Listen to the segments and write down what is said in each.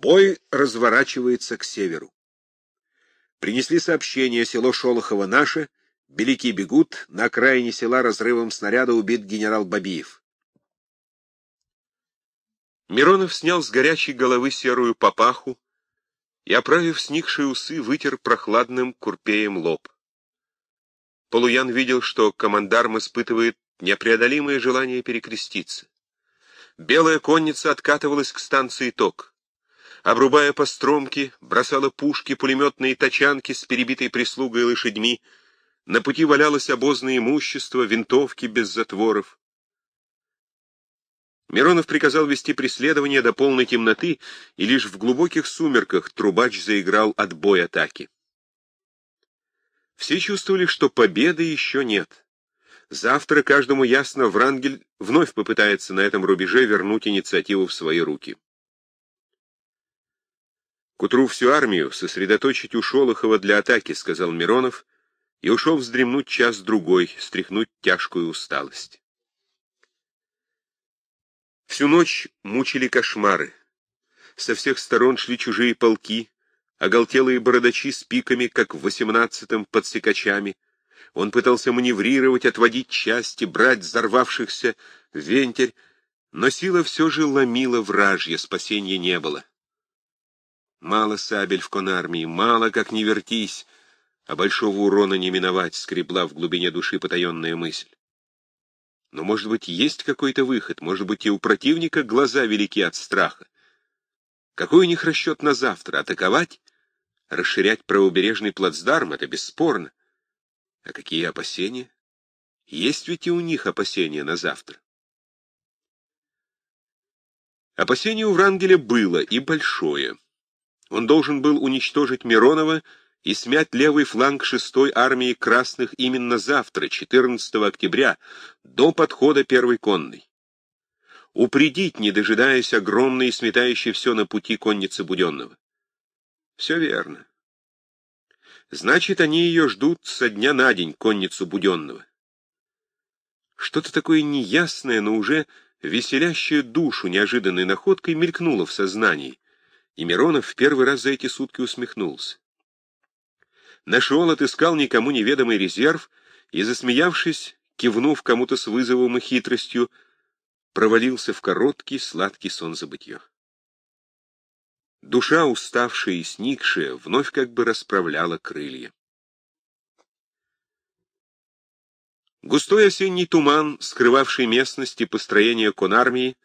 Бой разворачивается к северу. Принесли сообщение, село Шолохово наше, белики бегут, на окраине села разрывом снаряда убит генерал Бабиев. Миронов снял с горячей головы серую папаху и, оправив сникшие усы, вытер прохладным курпеем лоб. Полуян видел, что командарм испытывает непреодолимое желание перекреститься. Белая конница откатывалась к станции Ток обрубая постромки, бросала пушки, пулеметные тачанки с перебитой прислугой и лошадьми, на пути валялось обозное имущество, винтовки без затворов. Миронов приказал вести преследование до полной темноты, и лишь в глубоких сумерках трубач заиграл отбой атаки. Все чувствовали, что победы еще нет. Завтра каждому ясно, Врангель вновь попытается на этом рубеже вернуть инициативу в свои руки. К утру всю армию сосредоточить у Шолохова для атаки, — сказал Миронов, и ушел вздремнуть час-другой, стряхнуть тяжкую усталость. Всю ночь мучили кошмары. Со всех сторон шли чужие полки, оголтелые бородачи с пиками, как в восемнадцатом, под секачами. Он пытался маневрировать, отводить части, брать взорвавшихся вентиль, но сила все же ломила вражье, спасения не было. Мало сабель в конармии, мало, как не вертись, а большого урона не миновать, скребла в глубине души потаенная мысль. Но, может быть, есть какой-то выход, может быть, и у противника глаза велики от страха. Какой у них расчет на завтра? Атаковать? Расширять правобережный плацдарм — это бесспорно. А какие опасения? Есть ведь и у них опасения на завтра. Опасение у Врангеля было, и большое. Он должен был уничтожить Миронова и смять левый фланг шестой армии красных именно завтра, 14 октября, до подхода первой конной. Упредить, не дожидаясь огромной и сметающей все на пути конницы Буденного. Все верно. Значит, они ее ждут со дня на день, конницу Буденного. Что-то такое неясное, но уже веселящее душу неожиданной находкой мелькнуло в сознании — и Миронов в первый раз за эти сутки усмехнулся. Нашел, отыскал никому неведомый резерв и, засмеявшись, кивнув кому-то с вызовом и хитростью, провалился в короткий сладкий сон забытья. Душа, уставшая и сникшая, вновь как бы расправляла крылья. Густой осенний туман, скрывавший местность и построение конармии,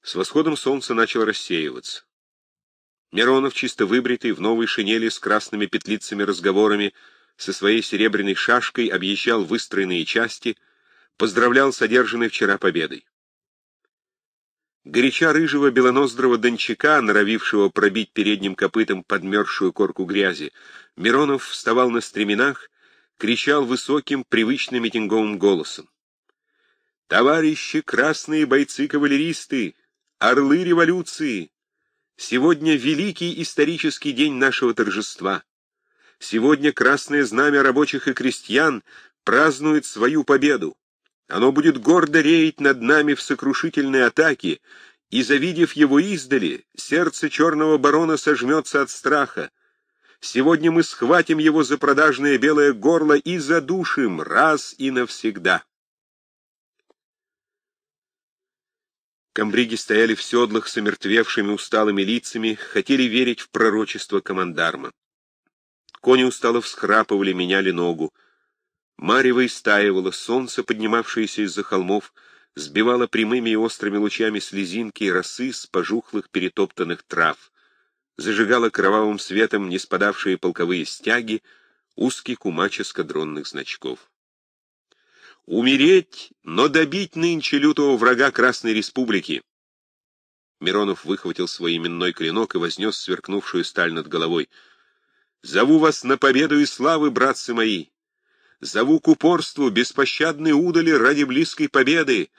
с восходом солнца начал рассеиваться. Миронов, чисто выбритый, в новой шинели с красными петлицами-разговорами, со своей серебряной шашкой объезжал выстроенные части, поздравлял с вчера победой. Горяча рыжего белоноздрого дончака, норовившего пробить передним копытом подмерзшую корку грязи, Миронов вставал на стременах, кричал высоким, привычным митинговым голосом. «Товарищи красные бойцы-кавалеристы! Орлы революции! Сегодня великий исторический день нашего торжества. Сегодня Красное Знамя рабочих и крестьян празднует свою победу. Оно будет гордо реять над нами в сокрушительной атаке, и, завидев его издали, сердце черного барона сожмется от страха. Сегодня мы схватим его за продажное белое горло и задушим раз и навсегда. Камбриги стояли в седлах с омертвевшими усталыми лицами, хотели верить в пророчество командарма. Кони устало всхрапывали, меняли ногу. Марево истаивало, солнце, поднимавшееся из-за холмов, сбивало прямыми и острыми лучами слезинки и росы с пожухлых перетоптанных трав, зажигало кровавым светом не спадавшие полковые стяги, узкий кумач эскадронных значков. Умереть, но добить нынче лютого врага Красной Республики. Миронов выхватил свой именной клинок и вознес сверкнувшую сталь над головой. «Зову вас на победу и славы, братцы мои! Зову к упорству беспощадной удали ради близкой победы!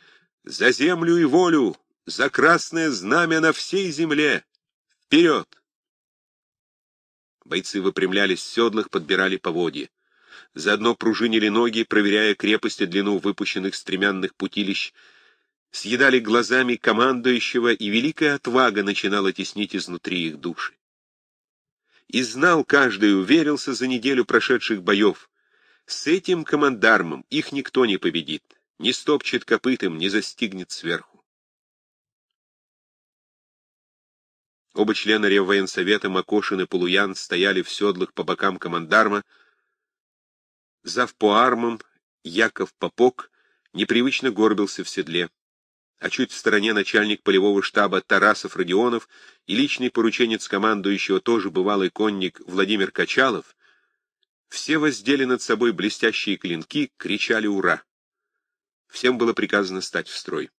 За землю и волю! За красное знамя на всей земле! Вперед!» Бойцы выпрямлялись в седлах, подбирали поводья. Заодно пружинили ноги, проверяя крепость и длину выпущенных стремянных путилищ. съедали глазами командующего, и великая отвага начинала теснить изнутри их души. И знал каждый, уверился за неделю прошедших боев, с этим командармом их никто не победит, не стопчет копытом, не застигнет сверху. Оба члена Реввоенсовета Макошин и Полуян стояли в седлах по бокам командарма. Зав по армам Яков Попок непривычно горбился в седле, а чуть в стороне начальник полевого штаба Тарасов Родионов и личный порученец командующего, тоже бывалый конник Владимир Качалов, все воздели над собой блестящие клинки, кричали «Ура!». Всем было приказано стать в строй.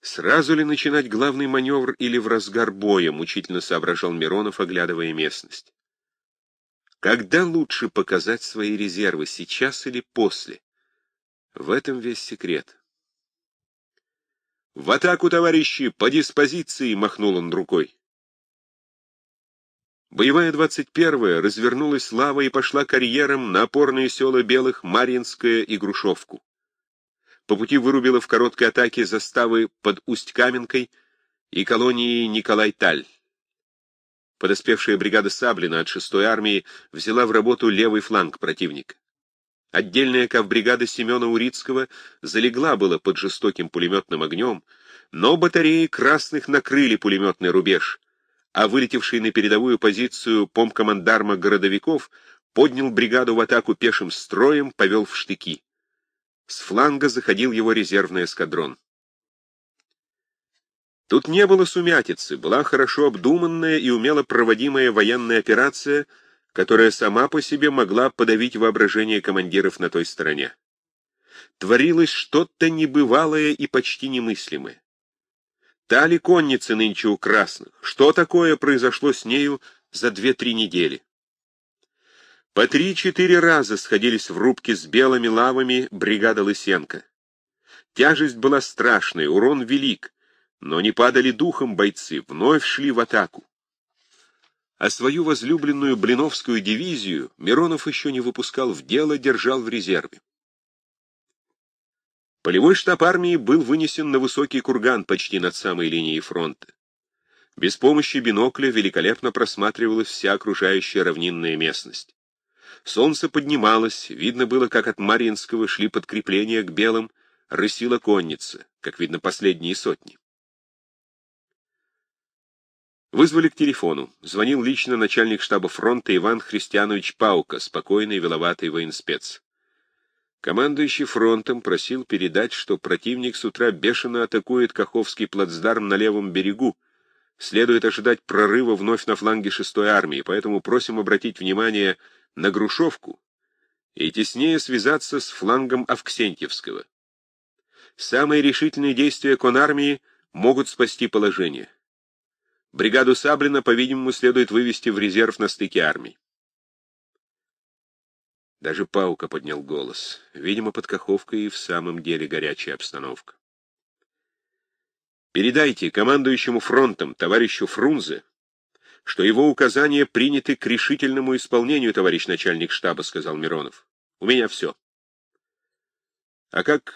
Сразу ли начинать главный маневр или в разгар боя, мучительно соображал Миронов, оглядывая местность. Когда лучше показать свои резервы, сейчас или после? В этом весь секрет. «В атаку, товарищи! По диспозиции!» — махнул он рукой. Боевая двадцать первая развернулась слава и пошла карьером на опорные села Белых Марьинское и Грушевку. По пути вырубила в короткой атаке заставы под Усть-Каменкой и колонии Николай-Таль. Подоспевшая бригада Саблина от 6-й армии взяла в работу левый фланг противника. Отдельная кавбригада Семена Урицкого залегла было под жестоким пулеметным огнем, но батареи красных накрыли пулеметный рубеж, а вылетевший на передовую позицию помкомандарма городовиков поднял бригаду в атаку пешим строем, повел в штыки. С фланга заходил его резервный эскадрон. Тут не было сумятицы, была хорошо обдуманная и умело проводимая военная операция, которая сама по себе могла подавить воображение командиров на той стороне. Творилось что-то небывалое и почти немыслимое. Та ли конница нынче у красных? Что такое произошло с нею за две-три недели? По три-четыре раза сходились в рубке с белыми лавами бригада Лысенко. Тяжесть была страшная, урон велик, но не падали духом бойцы, вновь шли в атаку. А свою возлюбленную Блиновскую дивизию Миронов еще не выпускал в дело, держал в резерве. Полевой штаб армии был вынесен на высокий курган почти над самой линией фронта. Без помощи бинокля великолепно просматривалась вся окружающая равнинная местность. Солнце поднималось, видно было, как от Марьинского шли подкрепления к белым, рысила конница, как видно, последние сотни. Вызвали к телефону. Звонил лично начальник штаба фронта Иван Христианович Паука, спокойный, виловатый военспец. Командующий фронтом просил передать, что противник с утра бешено атакует Каховский плацдарм на левом берегу. Следует ожидать прорыва вновь на фланге 6-й армии, поэтому просим обратить внимание на Грушевку и теснее связаться с флангом Авксентьевского. Самые решительные действия конармии могут спасти положение. Бригаду Саблина, по-видимому, следует вывести в резерв на стыке армий. Даже Паука поднял голос. Видимо, под Каховкой и в самом деле горячая обстановка. Передайте командующему фронтом, товарищу Фрунзе, что его указания приняты к решительному исполнению, товарищ начальник штаба, — сказал Миронов. У меня все. — А как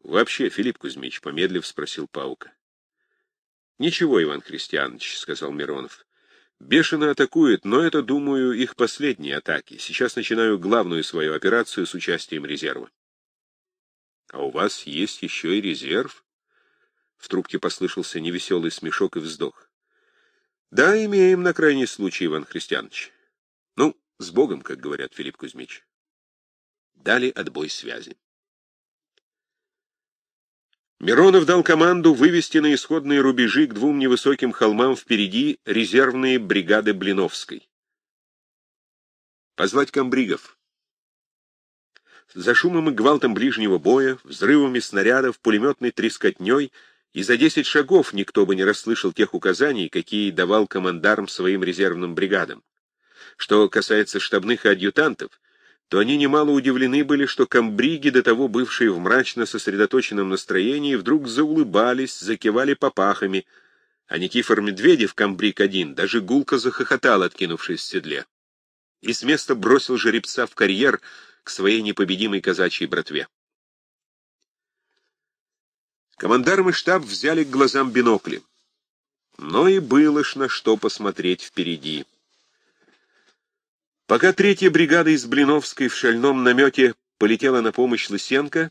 вообще, Филипп Кузьмич? — помедлив спросил Паука. — Ничего, Иван Христианович, — сказал Миронов. Бешено атакует, но это, думаю, их последние атаки. Сейчас начинаю главную свою операцию с участием резерва. — А у вас есть еще и резерв? В трубке послышался невеселый смешок и вздох. — Да, имеем на крайний случай, Иван Христианович. Ну, с Богом, как говорят Филипп Кузьмич. Дали отбой связи. Миронов дал команду вывести на исходные рубежи к двум невысоким холмам впереди резервные бригады Блиновской. Позвать комбригов. За шумом и гвалтом ближнего боя, взрывами снарядов, пулеметной трескотней и за десять шагов никто бы не расслышал тех указаний, какие давал командарм своим резервным бригадам. Что касается штабных и адъютантов, то они немало удивлены были, что комбриги, до того бывшие в мрачно сосредоточенном настроении, вдруг заулыбались, закивали попахами, а Никифор Медведев, комбриг один, даже гулко захохотал, откинувшись в седле, и с места бросил жеребца в карьер к своей непобедимой казачьей братве. Командарм и штаб взяли к глазам бинокли. Но и было ж на что посмотреть впереди. Пока третья бригада из Блиновской в шальном намете полетела на помощь Лысенко,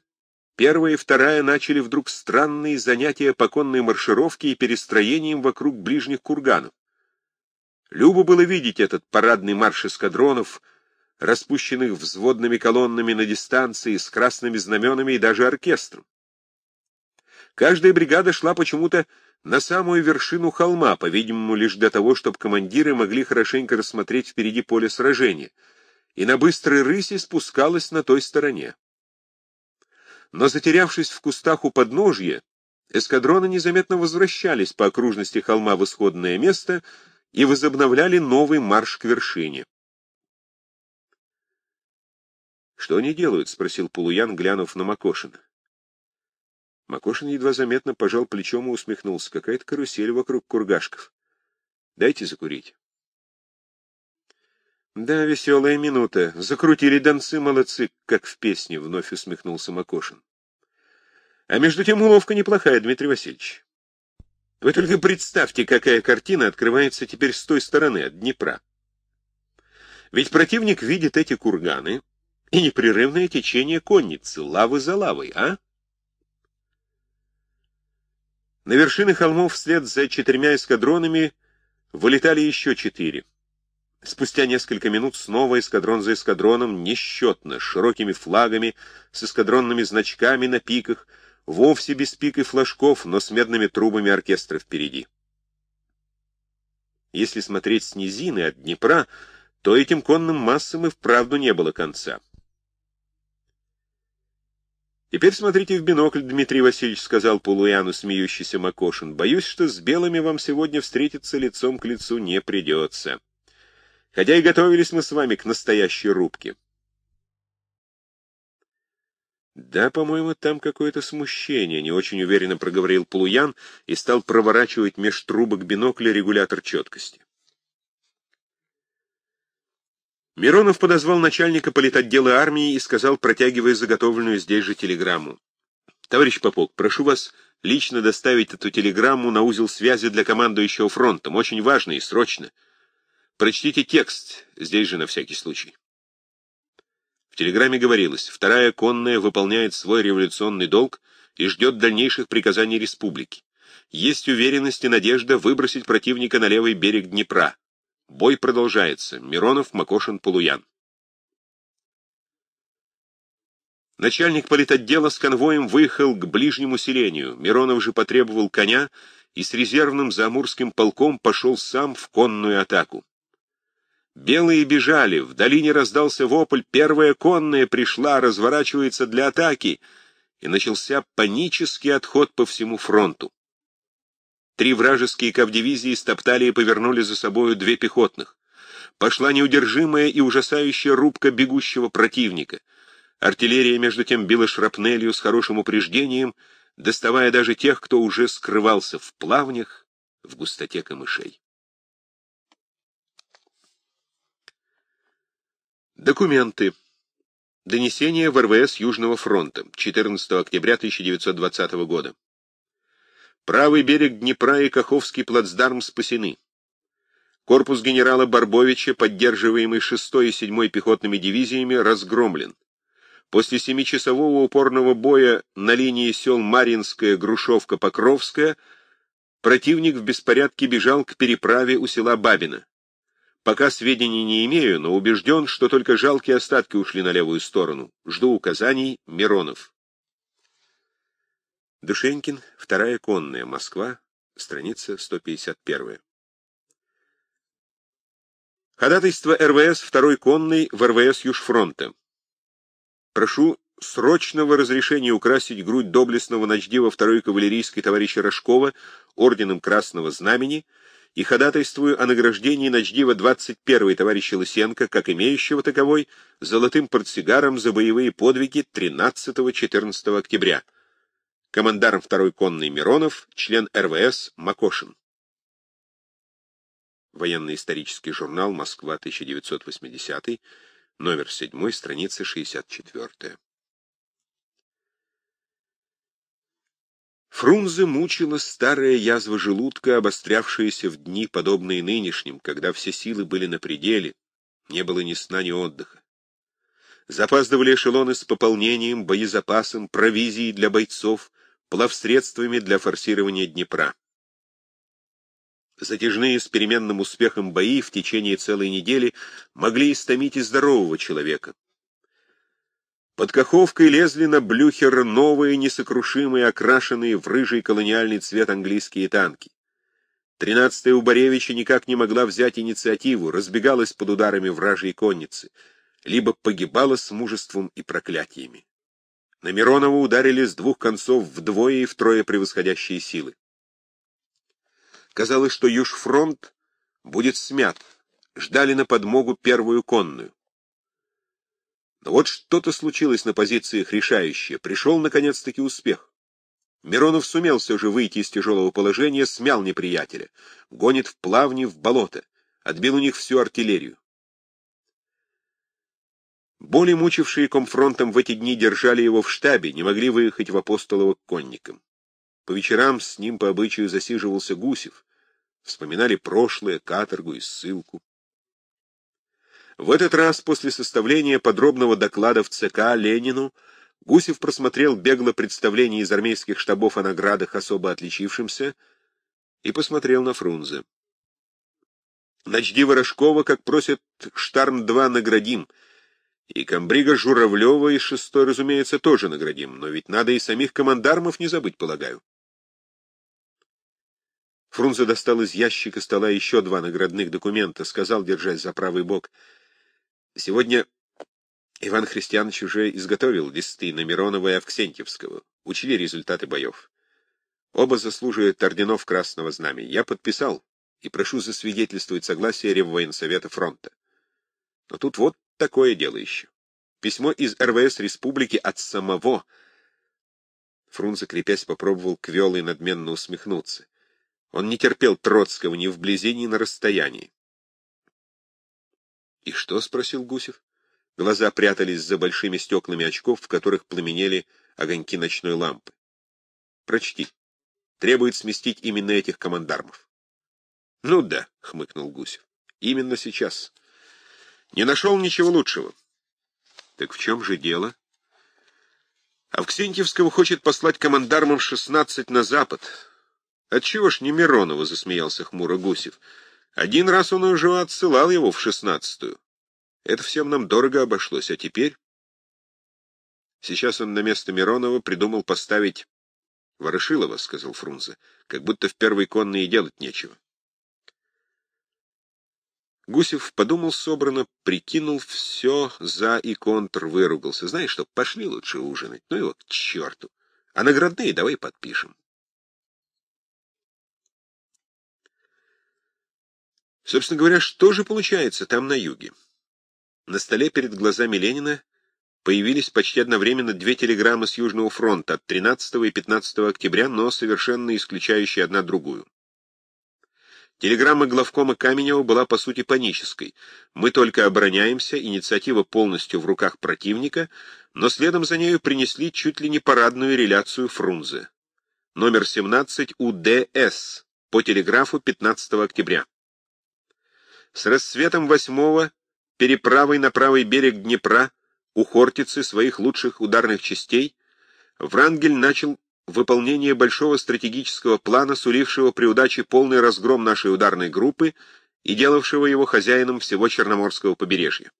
первая и вторая начали вдруг странные занятия по конной маршировке и перестроением вокруг ближних курганов. Любо было видеть этот парадный марш эскадронов, распущенных взводными колоннами на дистанции, с красными знаменами и даже оркестром. Каждая бригада шла почему-то на самую вершину холма, по-видимому, лишь для того, чтобы командиры могли хорошенько рассмотреть впереди поле сражения, и на быстрой рысе спускалась на той стороне. Но, затерявшись в кустах у подножья, эскадроны незаметно возвращались по окружности холма в исходное место и возобновляли новый марш к вершине. «Что они делают?» — спросил Полуян, глянув на Макошина. Макошин едва заметно пожал плечом и усмехнулся. Какая-то карусель вокруг кургашков. Дайте закурить. Да, веселая минута. Закрутили донцы молодцы, как в песне, — вновь усмехнулся Макошин. А между тем уловка неплохая, Дмитрий Васильевич. Вы только представьте, какая картина открывается теперь с той стороны, от Днепра. Ведь противник видит эти курганы и непрерывное течение конницы, лавы за лавой, а? На вершины холмов вслед за четырьмя эскадронами вылетали еще четыре. Спустя несколько минут снова эскадрон за эскадроном, несчетно, широкими флагами, с эскадронными значками на пиках, вовсе без пик и флажков, но с медными трубами оркестра впереди. Если смотреть с низины от Днепра, то этим конным массам и вправду не было конца. «Теперь смотрите в бинокль, Дмитрий Васильевич», — сказал Полуяну смеющийся Макошин. «Боюсь, что с белыми вам сегодня встретиться лицом к лицу не придется. Хотя и готовились мы с вами к настоящей рубке». «Да, по-моему, там какое-то смущение», — не очень уверенно проговорил Полуян и стал проворачивать меж трубок бинокля регулятор четкости. Миронов подозвал начальника политотдела армии и сказал, протягивая заготовленную здесь же телеграмму. «Товарищ Попок, прошу вас лично доставить эту телеграмму на узел связи для командующего фронтом. Очень важно и срочно. Прочтите текст, здесь же на всякий случай». В телеграмме говорилось, вторая конная выполняет свой революционный долг и ждет дальнейших приказаний республики. Есть уверенность и надежда выбросить противника на левый берег Днепра. Бой продолжается. Миронов, Макошин, Полуян. Начальник политотдела с конвоем выехал к ближнему селению. Миронов же потребовал коня и с резервным замурским полком пошел сам в конную атаку. Белые бежали, в долине раздался вопль, первая конная пришла, разворачивается для атаки, и начался панический отход по всему фронту. Три вражеские кавдивизии стоптали и повернули за собою две пехотных. Пошла неудержимая и ужасающая рубка бегущего противника. Артиллерия, между тем, била шрапнелью с хорошим упреждением, доставая даже тех, кто уже скрывался в плавнях, в густоте камышей. Документы. Донесение в РВС Южного фронта. 14 октября 1920 года. Правый берег Днепра и Каховский плацдарм спасены. Корпус генерала Барбовича, поддерживаемый 6-й и 7-й пехотными дивизиями, разгромлен. После семичасового упорного боя на линии сел Маринская, Грушевка, Покровская противник в беспорядке бежал к переправе у села Бабина. Пока сведений не имею, но убежден, что только жалкие остатки ушли на левую сторону. Жду указаний Миронов. Душенькин, вторая конная, Москва, страница 151. Ходатайство РВС второй конной в РВС Южфронта. Прошу срочного разрешения украсить грудь доблестного начдива второй кавалерийской товарища Рожкова орденом Красного Знамени и ходатайствую о награждении начдива 21-й товарища Лысенко, как имеющего таковой, золотым портсигаром за боевые подвиги 13-14 октября командарм второй конной Миронов, член РВС Макошин. Военно-исторический журнал «Москва, 1980», номер 7, страница 64. Фрунзе мучила старая язва желудка, обострявшаяся в дни, подобные нынешним, когда все силы были на пределе, не было ни сна, ни отдыха. Запаздывали эшелоны с пополнением, боезапасом, провизией для бойцов, плавсредствами для форсирования Днепра. Затяжные с переменным успехом бои в течение целой недели могли истомить и здорового человека. Под Каховкой лезли на Блюхер новые, несокрушимые, окрашенные в рыжий колониальный цвет английские танки. Тринадцатая у Боревича никак не могла взять инициативу, разбегалась под ударами вражьей конницы, либо погибала с мужеством и проклятиями. На Миронова ударили с двух концов вдвое и втрое превосходящие силы. Казалось, что Южфронт будет смят, ждали на подмогу первую конную. Но вот что-то случилось на позициях решающее. Пришел, наконец-таки, успех. Миронов сумел все же выйти из тяжелого положения, смял неприятеля. Гонит в плавни, в болото. Отбил у них всю артиллерию. Боли, мучившие комфронтом в эти дни, держали его в штабе, не могли выехать в Апостолово к конникам. По вечерам с ним по обычаю засиживался Гусев. Вспоминали прошлое, каторгу и ссылку. В этот раз после составления подробного доклада в ЦК Ленину Гусев просмотрел бегло представление из армейских штабов о наградах особо отличившимся и посмотрел на Фрунзе. Начди Ворожкова, как просит Штарм-2, наградим. И комбрига Журавлева и шестой, разумеется, тоже наградим, но ведь надо и самих командармов не забыть, полагаю. Фрунзе достал из ящика стола еще два наградных документа, сказал, держась за правый бок — Сегодня Иван Христианович уже изготовил листы на Миронова и Авксентьевского, учили результаты боев. Оба заслуживают орденов Красного Знамени. Я подписал и прошу засвидетельствовать согласие Реввоенсовета фронта. Но тут вот такое дело еще. Письмо из РВС Республики от самого. Фрунзе, крепясь, попробовал квел и надменно усмехнуться. Он не терпел Троцкого ни вблизи, ни на расстоянии. — И что? — спросил Гусев. Глаза прятались за большими стеклами очков, в которых пламенели огоньки ночной лампы. — Прочти. Требует сместить именно этих командармов. — Ну да, — хмыкнул Гусев. — Именно сейчас. Не нашел ничего лучшего. — Так в чем же дело? Авксентьевского хочет послать командармом шестнадцать на запад. — Отчего ж не Миронова? — засмеялся хмуро Гусев. — один раз он уже отсылал его в шестнадцатую. Это всем нам дорого обошлось, а теперь... Сейчас он на место Миронова придумал поставить Ворошилова, — сказал Фрунзе, — как будто в первой конной и делать нечего. Гусев подумал собрано, прикинул все за и контр, выругался. Знаешь что, пошли лучше ужинать, ну его к черту. А наградные давай подпишем. Собственно говоря, что же получается там на юге? На столе перед глазами Ленина появились почти одновременно две телеграммы с Южного фронта от 13 и 15 октября, но совершенно исключающие одна другую. Телеграмма главкома Каменева была по сути панической. Мы только обороняемся, инициатива полностью в руках противника, но следом за нею принесли чуть ли не парадную реляцию Фрунзе. Номер 17 УДС по телеграфу 15 октября. С рассветом восьмого переправой на правый берег Днепра у Хортицы своих лучших ударных частей Врангель начал выполнение большого стратегического плана, сулившего при удаче полный разгром нашей ударной группы и делавшего его хозяином всего Черноморского побережья.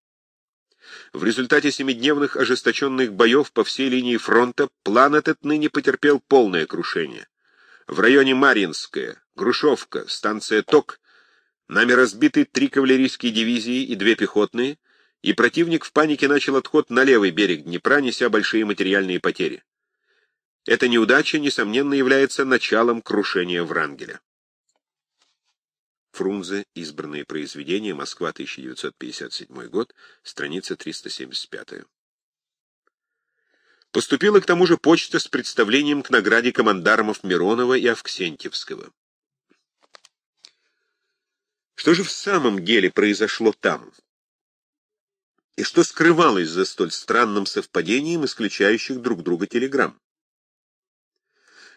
В результате семидневных ожесточенных боев по всей линии фронта план этот ныне потерпел полное крушение. В районе Марьинская, Грушевка, станция Ток Нами разбиты три кавалерийские дивизии и две пехотные, и противник в панике начал отход на левый берег Днепра, неся большие материальные потери. Эта неудача, несомненно, является началом крушения Врангеля. Фрунзе. Избранные произведения. Москва, 1957 год. Страница 375. Поступила к тому же почта с представлением к награде командармов Миронова и Авксентьевского. Что же в самом деле произошло там? И что скрывалось за столь странным совпадением исключающих друг друга телеграмм?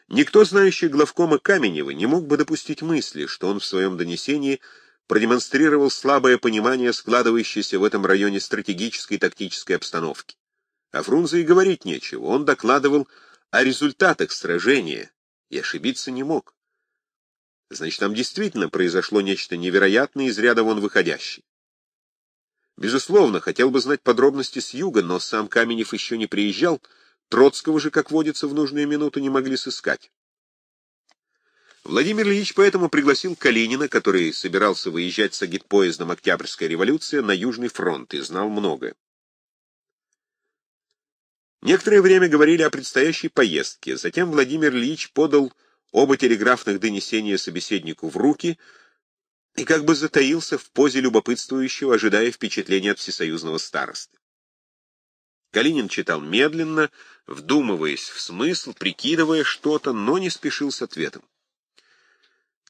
Никто, знающий главкома Каменева, не мог бы допустить мысли, что он в своем донесении продемонстрировал слабое понимание складывающейся в этом районе стратегической и тактической обстановки. А Фрунзе и говорить нечего, он докладывал о результатах сражения и ошибиться не мог. Значит, там действительно произошло нечто невероятное из ряда вон выходящее. Безусловно, хотел бы знать подробности с юга, но сам Каменев еще не приезжал, Троцкого же, как водится, в нужную минуту не могли сыскать. Владимир Ильич поэтому пригласил Калинина, который собирался выезжать с агитпоездом «Октябрьская революция» на Южный фронт и знал многое. Некоторое время говорили о предстоящей поездке, затем Владимир Ильич подал оба телеграфных донесения собеседнику в руки и как бы затаился в позе любопытствующего, ожидая впечатления от всесоюзного старосты. Калинин читал медленно, вдумываясь в смысл, прикидывая что-то, но не спешил с ответом.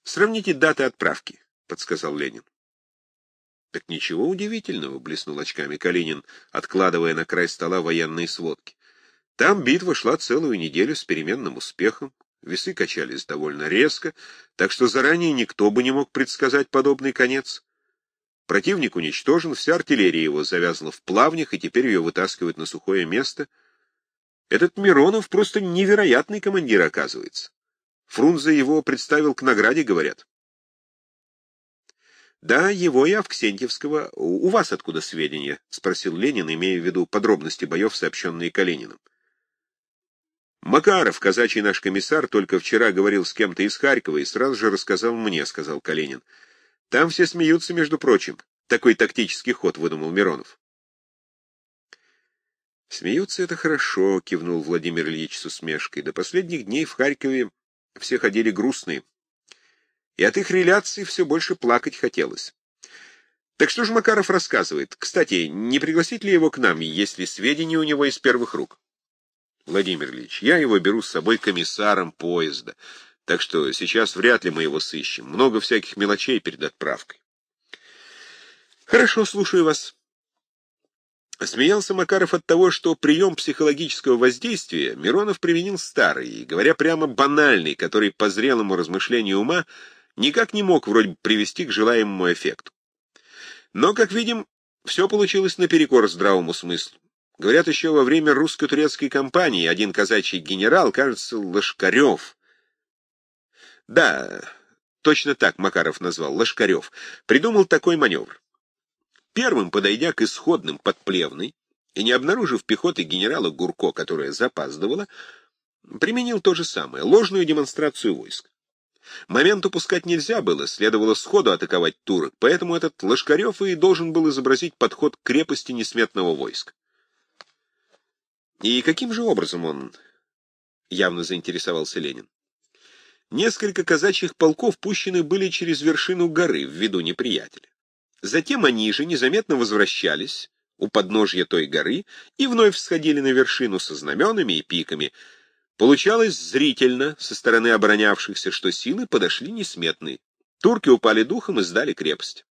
«Сравните даты отправки», — подсказал Ленин. «Так ничего удивительного», — блеснул очками Калинин, откладывая на край стола военные сводки. «Там битва шла целую неделю с переменным успехом. Весы качались довольно резко, так что заранее никто бы не мог предсказать подобный конец. Противник уничтожен, вся артиллерия его завязла в плавнях, и теперь ее вытаскивают на сухое место. Этот Миронов просто невероятный командир, оказывается. Фрунзе его представил к награде, говорят. «Да, его и Авксентьевского. У вас откуда сведения?» — спросил Ленин, имея в виду подробности боев, сообщенные Калининым. «Макаров, казачий наш комиссар, только вчера говорил с кем-то из Харькова и сразу же рассказал мне», — сказал Калинин. «Там все смеются, между прочим. Такой тактический ход выдумал Миронов». «Смеются — это хорошо», — кивнул Владимир Ильич с усмешкой. «До последних дней в Харькове все ходили грустные. И от их реляций все больше плакать хотелось. Так что же Макаров рассказывает? Кстати, не пригласить ли его к нам, если сведения у него из первых рук?» Владимир Ильич, я его беру с собой комиссаром поезда, так что сейчас вряд ли мы его сыщем. Много всяких мелочей перед отправкой. Хорошо, слушаю вас. Смеялся Макаров от того, что прием психологического воздействия Миронов применил старый, говоря прямо, банальный, который по зрелому размышлению ума никак не мог вроде бы привести к желаемому эффекту. Но, как видим, все получилось наперекор здравому смыслу. Говорят, еще во время русско-турецкой кампании один казачий генерал, кажется, Лошкарев. Да, точно так Макаров назвал, Лошкарев, придумал такой маневр. Первым, подойдя к исходным под Плевной и не обнаружив пехоты генерала Гурко, которая запаздывала, применил то же самое, ложную демонстрацию войск. Момент упускать нельзя было, следовало сходу атаковать турок, поэтому этот Лошкарев и должен был изобразить подход к крепости несметного войска. И каким же образом он явно заинтересовался Ленин? Несколько казачьих полков пущены были через вершину горы в виду неприятеля. Затем они же незаметно возвращались у подножья той горы и вновь всходили на вершину со знаменами и пиками. Получалось зрительно со стороны оборонявшихся, что силы подошли несметные. Турки упали духом и сдали крепость.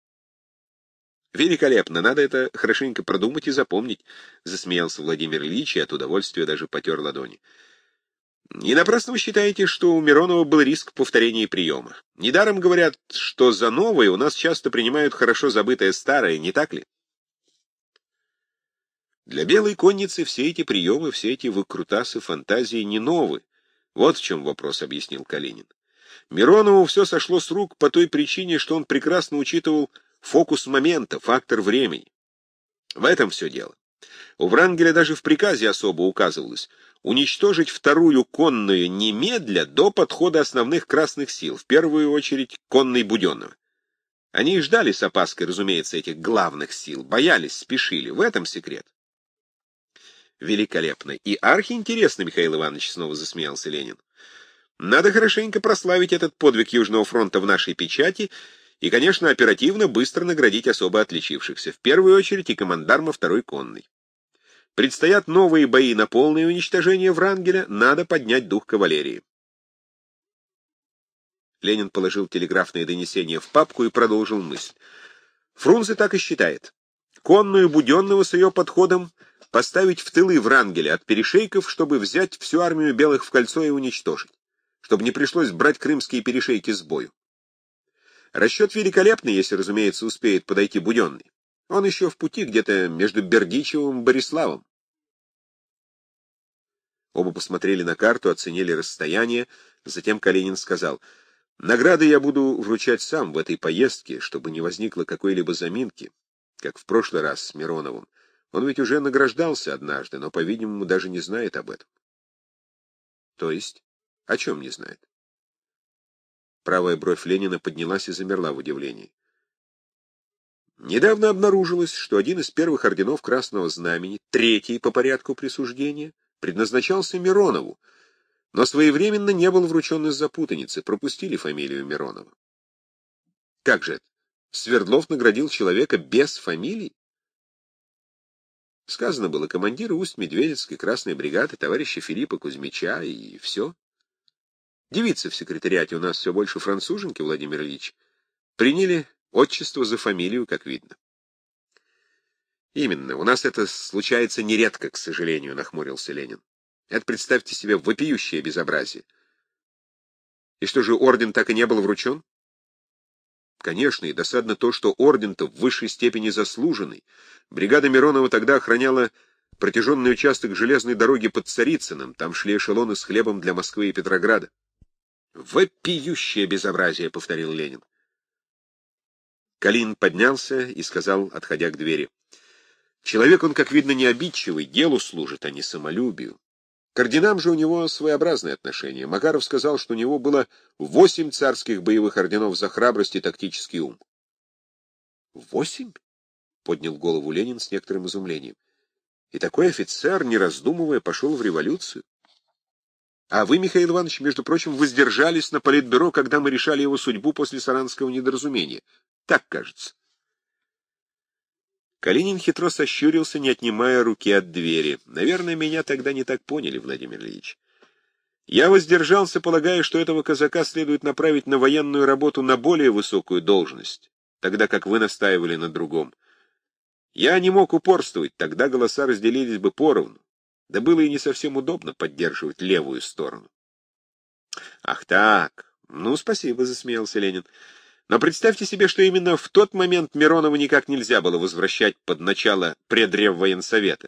Великолепно, надо это хорошенько продумать и запомнить, — засмеялся Владимир Ильич и от удовольствия даже потер ладони. Не напрасно вы считаете, что у Миронова был риск повторения приема. Недаром говорят, что за новое у нас часто принимают хорошо забытое старое, не так ли? Для белой конницы все эти приемы, все эти выкрутасы фантазии не новы. Вот в чем вопрос, — объяснил Калинин. Миронову все сошло с рук по той причине, что он прекрасно учитывал Фокус момента, фактор времени. В этом все дело. У Врангеля даже в приказе особо указывалось уничтожить вторую конную немедля до подхода основных красных сил, в первую очередь конной Буденного. Они и ждали с опаской, разумеется, этих главных сил, боялись, спешили. В этом секрет. Великолепно. И архиинтересно, Михаил Иванович, снова засмеялся Ленин. Надо хорошенько прославить этот подвиг Южного фронта в нашей печати и, конечно, оперативно быстро наградить особо отличившихся, в первую очередь и командарма второй конной. Предстоят новые бои на полное уничтожение Врангеля, надо поднять дух кавалерии. Ленин положил телеграфное донесение в папку и продолжил мысль. Фрунзе так и считает. Конную Буденного с ее подходом поставить в тылы Врангеля от перешейков, чтобы взять всю армию белых в кольцо и уничтожить. чтобы не пришлось брать крымские перешейки с бою. Расчет великолепный, если, разумеется, успеет подойти Буденный. Он еще в пути где-то между Бердичевым и Бориславом. Оба посмотрели на карту, оценили расстояние, затем Калинин сказал, «Награды я буду вручать сам в этой поездке, чтобы не возникло какой-либо заминки, как в прошлый раз с Мироновым. Он ведь уже награждался однажды, но, по-видимому, даже не знает об этом». «То есть? О чем не знает?» Правая бровь Ленина поднялась и замерла в удивлении. Недавно обнаружилось, что один из первых орденов Красного Знамени, третий по порядку присуждения, предназначался Миронову, но своевременно не был вручен из-за путаницы, пропустили фамилию Миронова. Как же это? Свердлов наградил человека без фамилии? Сказано было командиру Усть-Медведецкой Красной бригады товарища Филиппа Кузьмича, и все. Девицы в секретариате у нас все больше француженки, Владимир Ильич. Приняли отчество за фамилию, как видно. Именно. У нас это случается нередко, к сожалению, нахмурился Ленин. Это, представьте себе, вопиющее безобразие. И что же, орден так и не был вручен? Конечно, и досадно то, что орден-то в высшей степени заслуженный. Бригада Миронова тогда охраняла протяженный участок железной дороги под Царицыным, там шли эшелоны с хлебом для Москвы и Петрограда. «Вопиющее безобразие», — повторил Ленин. Калин поднялся и сказал, отходя к двери. Человек он, как видно, не обидчивый, делу служит, а не самолюбию. К орденам же у него своеобразное отношение. Макаров сказал, что у него было восемь царских боевых орденов за храбрость и тактический ум. «Восемь?» — поднял голову Ленин с некоторым изумлением. «И такой офицер, не раздумывая, пошел в революцию? А вы, Михаил Иванович, между прочим, воздержались на политбюро, когда мы решали его судьбу после саранского недоразумения. Так кажется». Калинин хитро сощурился, не отнимая руки от двери. Наверное, меня тогда не так поняли, Владимир Ильич. Я воздержался, полагая, что этого казака следует направить на военную работу на более высокую должность, тогда как вы настаивали на другом. Я не мог упорствовать, тогда голоса разделились бы поровну. Да было и не совсем удобно поддерживать левую сторону. — Ах так! Ну, спасибо, — засмеялся Ленин. Но представьте себе, что именно в тот момент Миронова никак нельзя было возвращать под начало предреввоенсовета.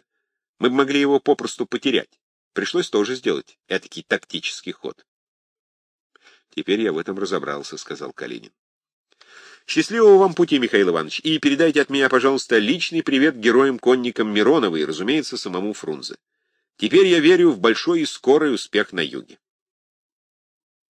Мы могли его попросту потерять. Пришлось тоже сделать этакий тактический ход. Теперь я в этом разобрался, — сказал Калинин. Счастливого вам пути, Михаил Иванович, и передайте от меня, пожалуйста, личный привет героям-конникам Миронова и, разумеется, самому Фрунзе. Теперь я верю в большой и скорый успех на юге.